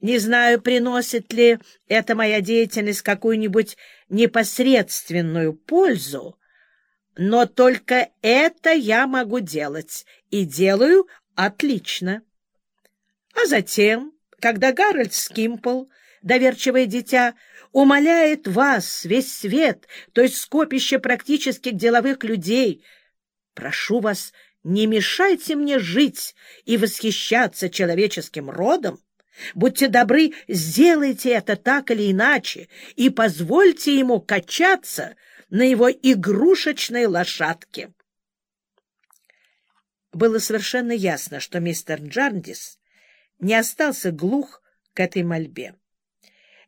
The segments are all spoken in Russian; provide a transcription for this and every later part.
Не знаю, приносит ли эта моя деятельность какую-нибудь непосредственную пользу, но только это я могу делать, и делаю отлично. А затем, когда Гарольд Скимпл, доверчивое дитя, умоляет вас, весь свет, то есть скопище практических деловых людей, прошу вас, не мешайте мне жить и восхищаться человеческим родом, Будьте добры, сделайте это так или иначе и позвольте ему качаться на его игрушечной лошадке. Было совершенно ясно, что мистер Джарндис не остался глух к этой мольбе.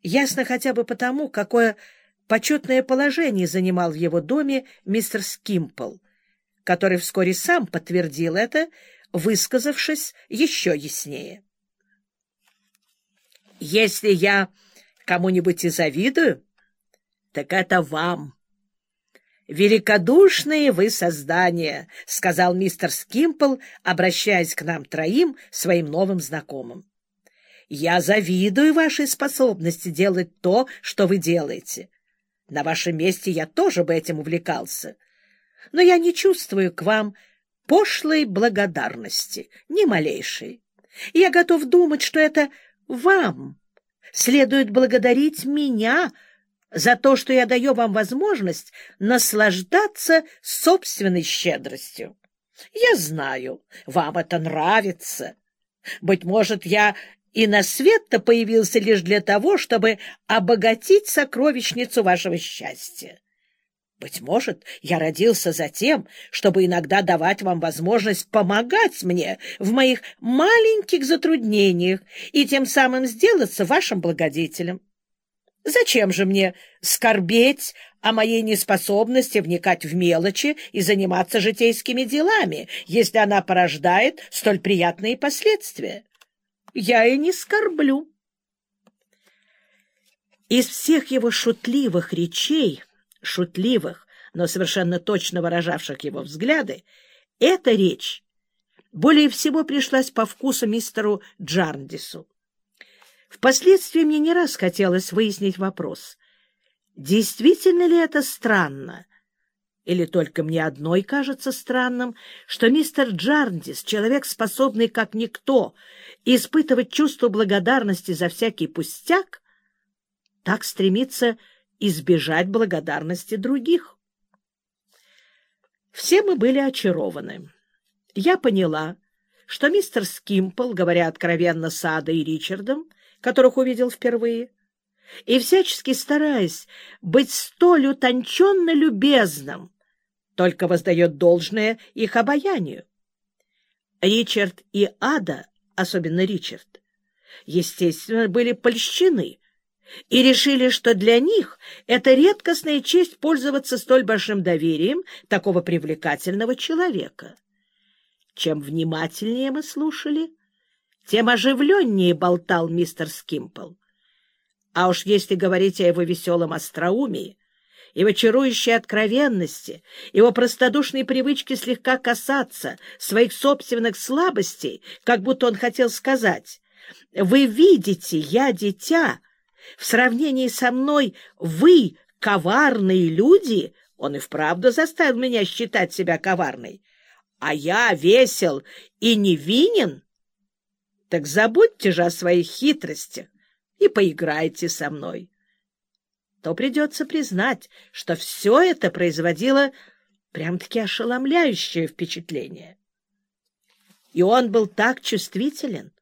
Ясно хотя бы потому, какое почетное положение занимал в его доме мистер Скимпл, который вскоре сам подтвердил это, высказавшись еще яснее. Если я кому-нибудь и завидую, так это вам. «Великодушные вы создания», — сказал мистер Скимпл, обращаясь к нам троим, своим новым знакомым. «Я завидую вашей способности делать то, что вы делаете. На вашем месте я тоже бы этим увлекался. Но я не чувствую к вам пошлой благодарности, ни малейшей. Я готов думать, что это вам следует благодарить меня за то, что я даю вам возможность наслаждаться собственной щедростью. Я знаю, вам это нравится. Быть может, я и на свет-то появился лишь для того, чтобы обогатить сокровищницу вашего счастья. Быть может, я родился за тем, чтобы иногда давать вам возможность помогать мне в моих маленьких затруднениях и тем самым сделаться вашим благодетелем. Зачем же мне скорбеть о моей неспособности вникать в мелочи и заниматься житейскими делами, если она порождает столь приятные последствия? Я и не скорблю. Из всех его шутливых речей шутливых, но совершенно точно выражавших его взгляды, эта речь более всего пришлась по вкусу мистеру Джарндису. Впоследствии мне не раз хотелось выяснить вопрос, действительно ли это странно, или только мне одной кажется странным, что мистер Джарндис, человек, способный как никто испытывать чувство благодарности за всякий пустяк, так стремится избежать благодарности других. Все мы были очарованы. Я поняла, что мистер Скимпл, говоря откровенно с Адой и Ричардом, которых увидел впервые, и всячески стараясь быть столь утонченно любезным, только воздает должное их обаянию. Ричард и Ада, особенно Ричард, естественно, были польщены и решили, что для них это редкостная честь пользоваться столь большим доверием такого привлекательного человека. Чем внимательнее мы слушали, тем оживленнее болтал мистер Скимпл. А уж если говорить о его веселом остроумии, его чарующей откровенности, его простодушной привычке слегка касаться своих собственных слабостей, как будто он хотел сказать, «Вы видите, я дитя, в сравнении со мной вы коварные люди, он и вправду заставил меня считать себя коварной, а я весел и невинен, так забудьте же о своих хитростях и поиграйте со мной. То придется признать, что все это производило прям-таки ошеломляющее впечатление. И он был так чувствителен,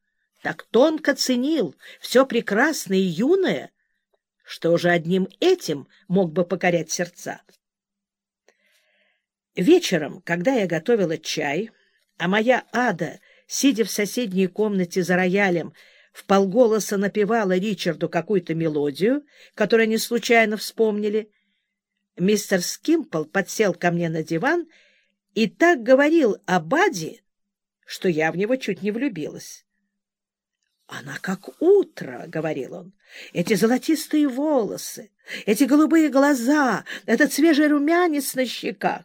так тонко ценил все прекрасное и юное, что уже одним этим мог бы покорять сердца. Вечером, когда я готовила чай, а моя ада, сидя в соседней комнате за роялем, в полголоса напевала Ричарду какую-то мелодию, которую они случайно вспомнили, мистер Скимпл подсел ко мне на диван и так говорил о Баде, что я в него чуть не влюбилась. Она как утро, — говорил он. Эти золотистые волосы, эти голубые глаза, этот свежий румянец на щеках.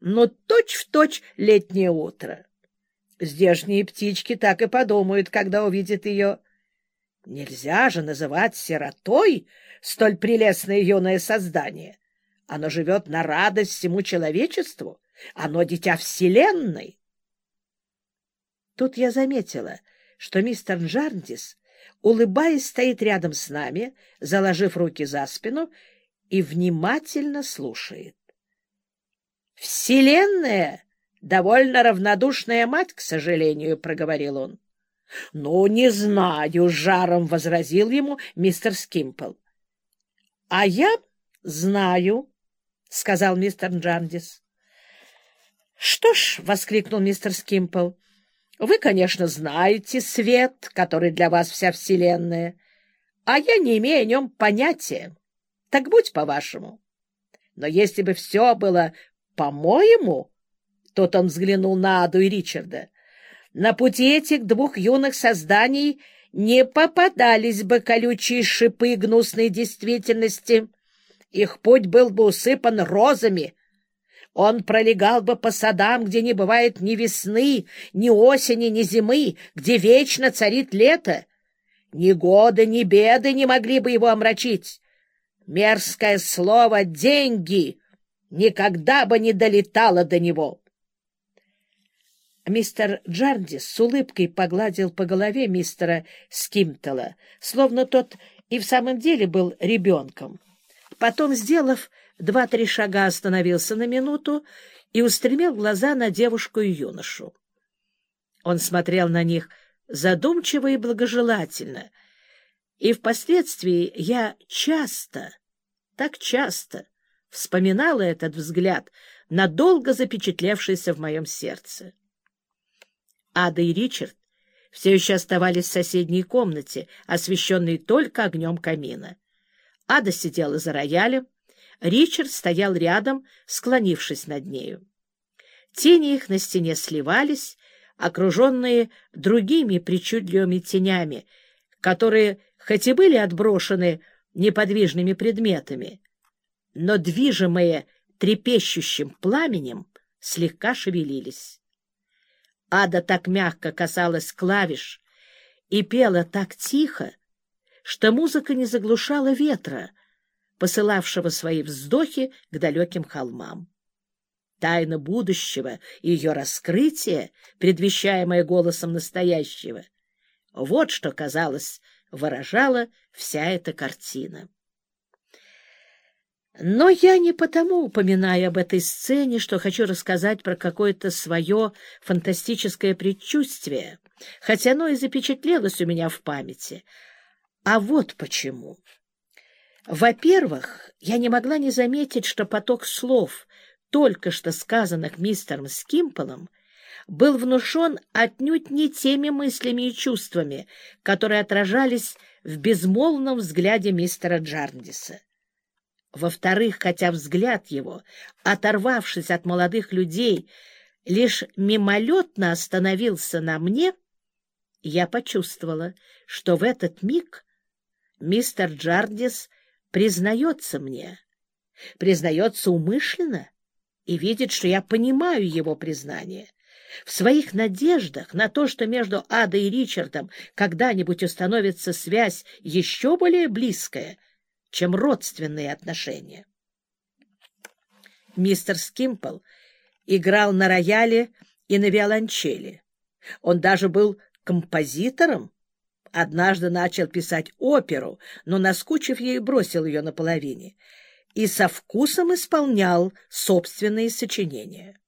Но точь-в-точь точь летнее утро. Здешние птички так и подумают, когда увидят ее. Нельзя же называть сиротой столь прелестное юное создание. Оно живет на радость всему человечеству. Оно дитя Вселенной. Тут я заметила, что мистер Джарндис, улыбаясь, стоит рядом с нами, заложив руки за спину, и внимательно слушает. «Вселенная — довольно равнодушная мать, к сожалению», — проговорил он. — Ну, не знаю, — жаром возразил ему мистер Скимпл. — А я знаю, — сказал мистер Джандис. — Что ж, — воскликнул мистер Скимпл, — вы, конечно, знаете свет, который для вас вся вселенная, а я не имею о нем понятия. Так будь по-вашему. Но если бы все было по-моему, тут он взглянул на Аду и Ричарда, — на пути этих двух юных созданий не попадались бы колючие шипы гнусной действительности. Их путь был бы усыпан розами. Он пролегал бы по садам, где не бывает ни весны, ни осени, ни зимы, где вечно царит лето. Ни годы, ни беды не могли бы его омрачить. Мерзкое слово «деньги» никогда бы не долетало до него. Мистер Джардис с улыбкой погладил по голове мистера Скимтела, словно тот и в самом деле был ребенком. Потом, сделав два-три шага, остановился на минуту и устремил глаза на девушку и юношу. Он смотрел на них задумчиво и благожелательно, и впоследствии я часто, так часто вспоминала этот взгляд, надолго запечатлевшийся в моем сердце. Ада и Ричард все еще оставались в соседней комнате, освещенной только огнем камина. Ада сидела за роялем, Ричард стоял рядом, склонившись над нею. Тени их на стене сливались, окруженные другими причудливыми тенями, которые, хоть и были отброшены неподвижными предметами, но, движимые трепещущим пламенем, слегка шевелились. Ада так мягко касалась клавиш и пела так тихо, что музыка не заглушала ветра, посылавшего свои вздохи к далеким холмам. Тайна будущего и ее раскрытие, предвещаемое голосом настоящего, вот что, казалось, выражала вся эта картина. Но я не потому упоминаю об этой сцене, что хочу рассказать про какое-то свое фантастическое предчувствие, хотя оно и запечатлелось у меня в памяти. А вот почему. Во-первых, я не могла не заметить, что поток слов, только что сказанных мистером Скимполом, был внушен отнюдь не теми мыслями и чувствами, которые отражались в безмолвном взгляде мистера Джарндиса. Во-вторых, хотя взгляд его, оторвавшись от молодых людей, лишь мимолетно остановился на мне, я почувствовала, что в этот миг мистер Джардис признается мне, признается умышленно и видит, что я понимаю его признание. В своих надеждах на то, что между Адой и Ричардом когда-нибудь установится связь еще более близкая — чем родственные отношения. Мистер Скимпл играл на рояле и на виолончели. Он даже был композитором. Однажды начал писать оперу, но, наскучив ей, бросил ее наполовине и со вкусом исполнял собственные сочинения.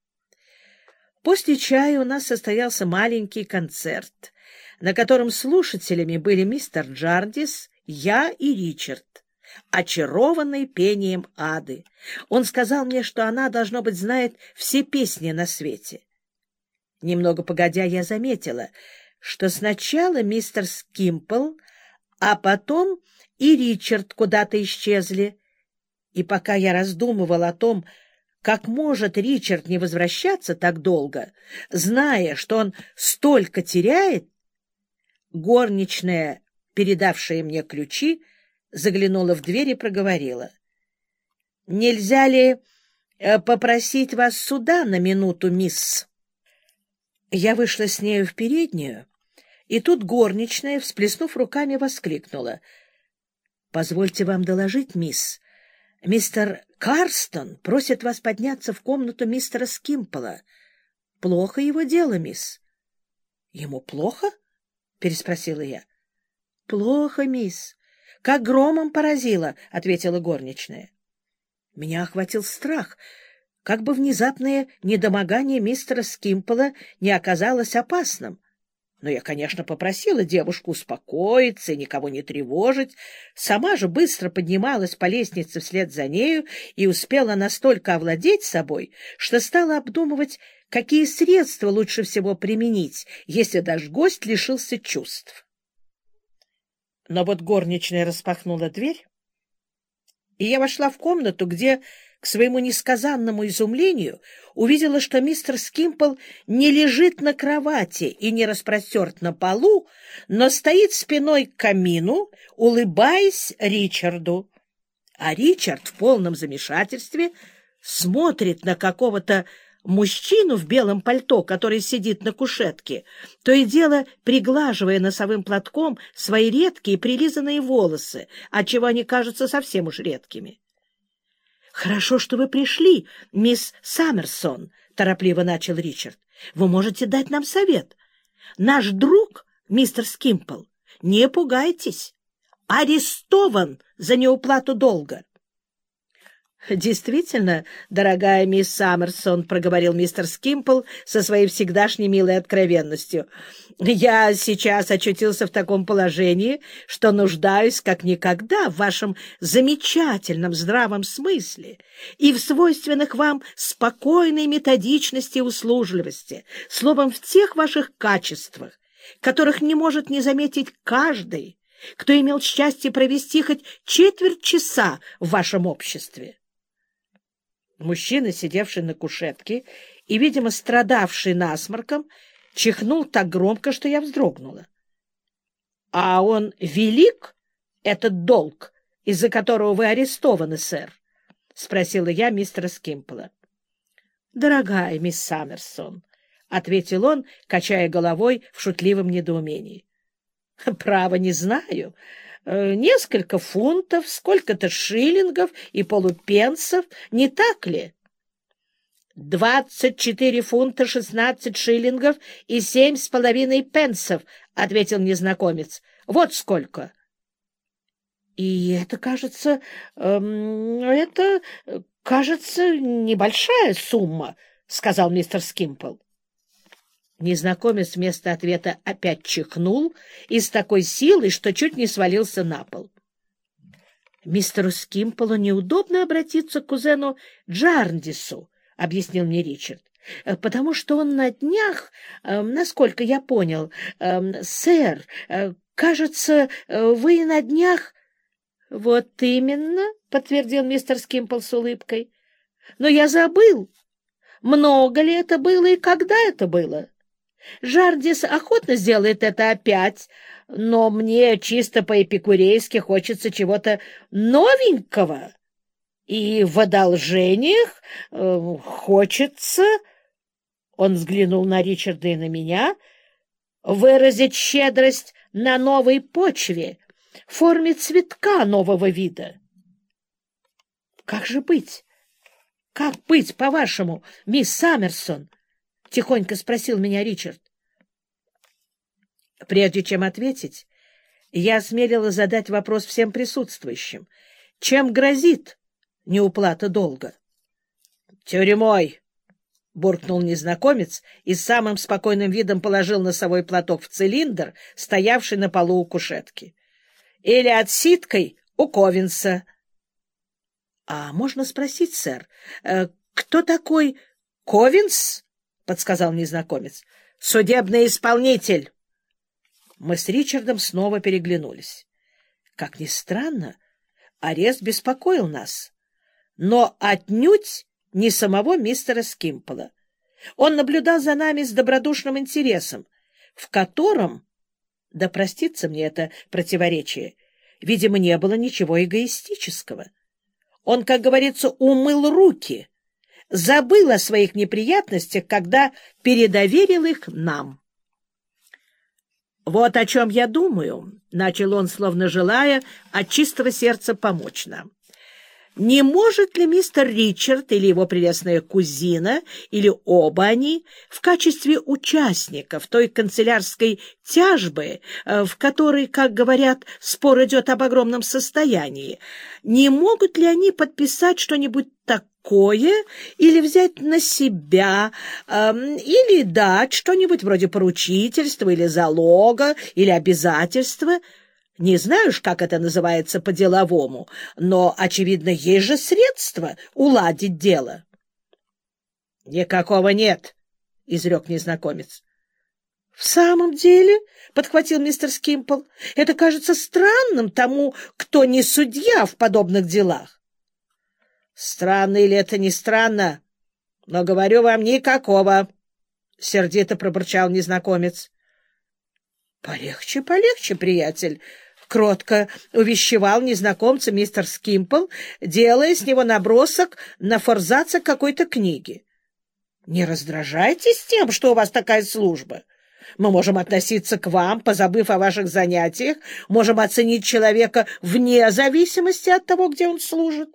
После чая у нас состоялся маленький концерт, на котором слушателями были мистер Джардис, я и Ричард очарованный пением ады. Он сказал мне, что она, должно быть, знает все песни на свете. Немного погодя, я заметила, что сначала мистер Скимпл, а потом и Ричард куда-то исчезли. И пока я раздумывал о том, как может Ричард не возвращаться так долго, зная, что он столько теряет, горничная, передавшая мне ключи, заглянула в дверь и проговорила. — Нельзя ли э, попросить вас сюда на минуту, мисс? Я вышла с нею в переднюю И тут горничная, всплеснув руками, воскликнула. — Позвольте вам доложить, мисс. Мистер Карстон просит вас подняться в комнату мистера Скимпола. Плохо его дело, мисс. — Ему плохо? — переспросила я. — Плохо, мисс. Как громом поразило, — ответила горничная. Меня охватил страх, как бы внезапное недомогание мистера Скимпола не оказалось опасным. Но я, конечно, попросила девушку успокоиться и никого не тревожить. Сама же быстро поднималась по лестнице вслед за нею и успела настолько овладеть собой, что стала обдумывать, какие средства лучше всего применить, если даже гость лишился чувств. Но вот горничная распахнула дверь, и я вошла в комнату, где к своему несказанному изумлению увидела, что мистер Скимпл не лежит на кровати и не распростерт на полу, но стоит спиной к камину, улыбаясь Ричарду. А Ричард в полном замешательстве смотрит на какого-то мужчину в белом пальто, который сидит на кушетке, то и дело приглаживая носовым платком свои редкие прилизанные волосы, отчего они кажутся совсем уж редкими. — Хорошо, что вы пришли, мисс Саммерсон, — торопливо начал Ричард. — Вы можете дать нам совет. Наш друг, мистер Скимпл, не пугайтесь, арестован за неуплату долга. — Действительно, дорогая мисс Саммерсон, — проговорил мистер Скимпл со своей всегдашней милой откровенностью, — я сейчас очутился в таком положении, что нуждаюсь как никогда в вашем замечательном здравом смысле и в свойственных вам спокойной методичности и услужливости, словом, в тех ваших качествах, которых не может не заметить каждый, кто имел счастье провести хоть четверть часа в вашем обществе. Мужчина, сидевший на кушетке и, видимо, страдавший насморком, чихнул так громко, что я вздрогнула. — А он велик, этот долг, из-за которого вы арестованы, сэр? — спросила я мистера Скимпла. — Дорогая мисс Саммерсон, — ответил он, качая головой в шутливом недоумении. — Право не знаю. Э, несколько фунтов, сколько-то шиллингов и полупенсов, не так ли? — Двадцать четыре фунта шестнадцать шиллингов и семь с половиной пенсов, — ответил незнакомец. — Вот сколько. — И это, кажется, эм, это, кажется, небольшая сумма, — сказал мистер Скимпл. Незнакомец вместо ответа опять чихнул и с такой силой, что чуть не свалился на пол. — Мистеру Скимполу неудобно обратиться к кузену Джарндису, — объяснил мне Ричард, — потому что он на днях, э, насколько я понял, э, сэр, э, кажется, вы на днях... — Вот именно, — подтвердил мистер Скимпл с улыбкой. — Но я забыл, много ли это было и когда это было. Жардис охотно сделает это опять, но мне чисто по-эпикурейски хочется чего-то новенького. И в одолжениях э, хочется... Он взглянул на Ричарда и на меня. Выразить щедрость на новой почве, в форме цветка нового вида. Как же быть? Как быть, по-вашему, мисс Саммерсон? — тихонько спросил меня Ричард. Прежде чем ответить, я осмелила задать вопрос всем присутствующим. Чем грозит неуплата долга? — Тюрьмой! — буркнул незнакомец и самым спокойным видом положил носовой платок в цилиндр, стоявший на полу у кушетки. — Или отсидкой у Ковинса. — А можно спросить, сэр, э, кто такой Ковинс? — подсказал незнакомец. — Судебный исполнитель. Мы с Ричардом снова переглянулись. Как ни странно, арест беспокоил нас, но отнюдь не самого мистера Скимпола. Он наблюдал за нами с добродушным интересом, в котором, да простится мне это противоречие, видимо, не было ничего эгоистического. Он, как говорится, умыл руки — забыл о своих неприятностях, когда передоверил их нам. «Вот о чем я думаю», — начал он, словно желая от чистого сердца помочь нам. Не может ли мистер Ричард или его прелестная кузина, или оба они, в качестве участников той канцелярской тяжбы, э, в которой, как говорят, спор идет об огромном состоянии, не могут ли они подписать что-нибудь такое или взять на себя, э, или дать что-нибудь вроде поручительства или залога, или обязательства — не знаю уж, как это называется по-деловому, но, очевидно, есть же средства уладить дело. — Никакого нет, — изрек незнакомец. — В самом деле, — подхватил мистер Скимпл, — это кажется странным тому, кто не судья в подобных делах. — Странно или это не странно, но, говорю вам, никакого, — сердито пробурчал незнакомец. — Полегче, полегче, приятель, кротко увещевал незнакомца мистер Скимпл, делая с него набросок на форзаце какой-то книги. «Не раздражайтесь тем, что у вас такая служба. Мы можем относиться к вам, позабыв о ваших занятиях, можем оценить человека вне зависимости от того, где он служит.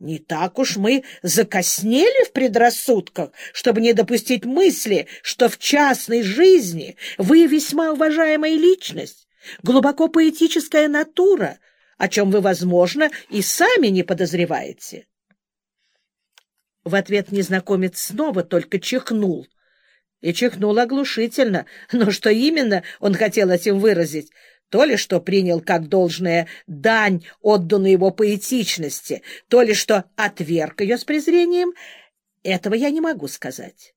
Не так уж мы закоснели в предрассудках, чтобы не допустить мысли, что в частной жизни вы весьма уважаемая личность, глубоко поэтическая натура, о чем вы, возможно, и сами не подозреваете. В ответ незнакомец снова только чихнул. И чихнул оглушительно, но что именно он хотел этим выразить? То ли что принял как должное дань, отданную его поэтичности, то ли что отверг ее с презрением, этого я не могу сказать.